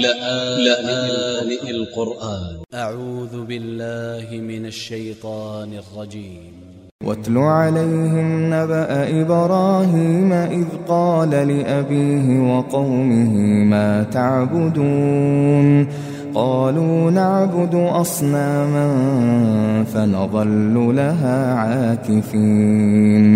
لآن القرآن. أ ع و ذ ب ا ل ل ه من ا ل ش ي ط ا ن ا ل ج ي م واتل عليهم نبأ إبراهيم إذ قال لأبيه وقومه ما تعبدون. قالوا نعبد أصناما فنظل لها عاكفين.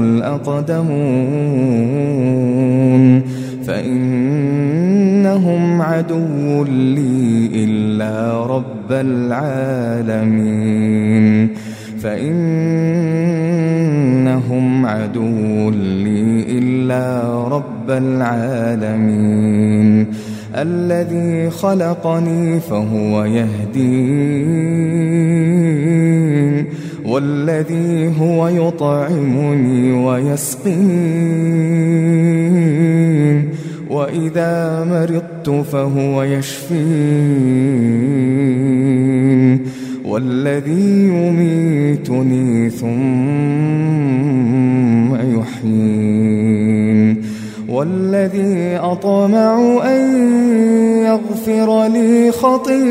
الأقدمون فإنهم عدو لي إلا رب العالمين فإنهم عدو لي إلا رب العالمين الذي خلقني فهو يهدين والذي هو يطعمني ويسقين وإذا مرضت فهو يشفين والذي يميتني ثم يحيين والذي أطمع أن يغفر لي خطيئتي.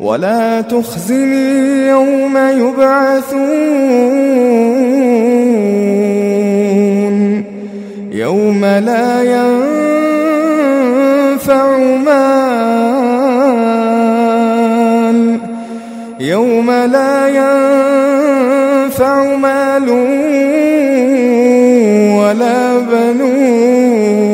ولا تخزني يوم يبعثون. يوم لا ينفع مال. يوم لا ينفع مال ولا بنون.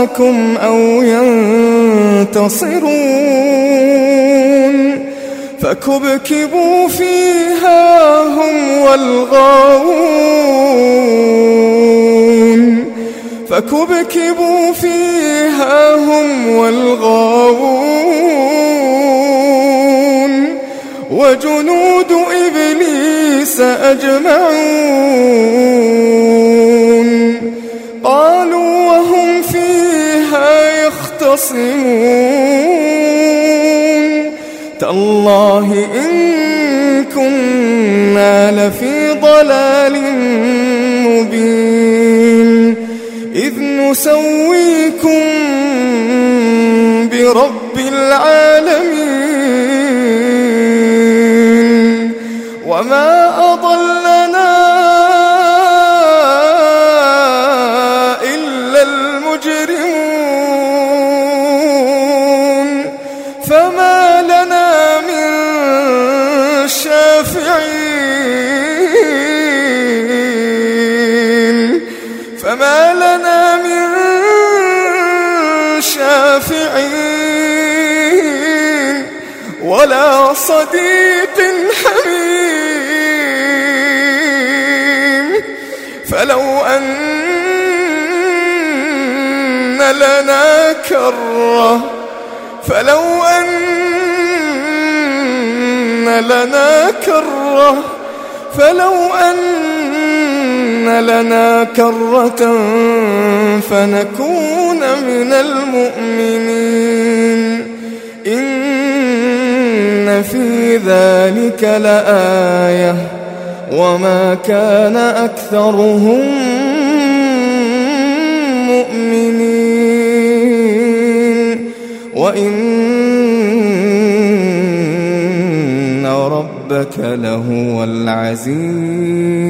ينصرونكم أو ينتصرون فكبكبوا فيها هم والغاوون فكبكبوا فيها هم والغاوون وجنود إبليس أجمعون يختصمون تالله إن كنا لفي ضلال مبين. إذ نسويكم برب فما لنا من شافعين ولا صديق حميم. فلو أن لنا كرة فلو أن لنا كرة فلو أن لنا كرة فنكون من المؤمنين. إن في ذلك لآية. وما كان أكثرهم مؤمنين. وإن ربك لهو العزيز.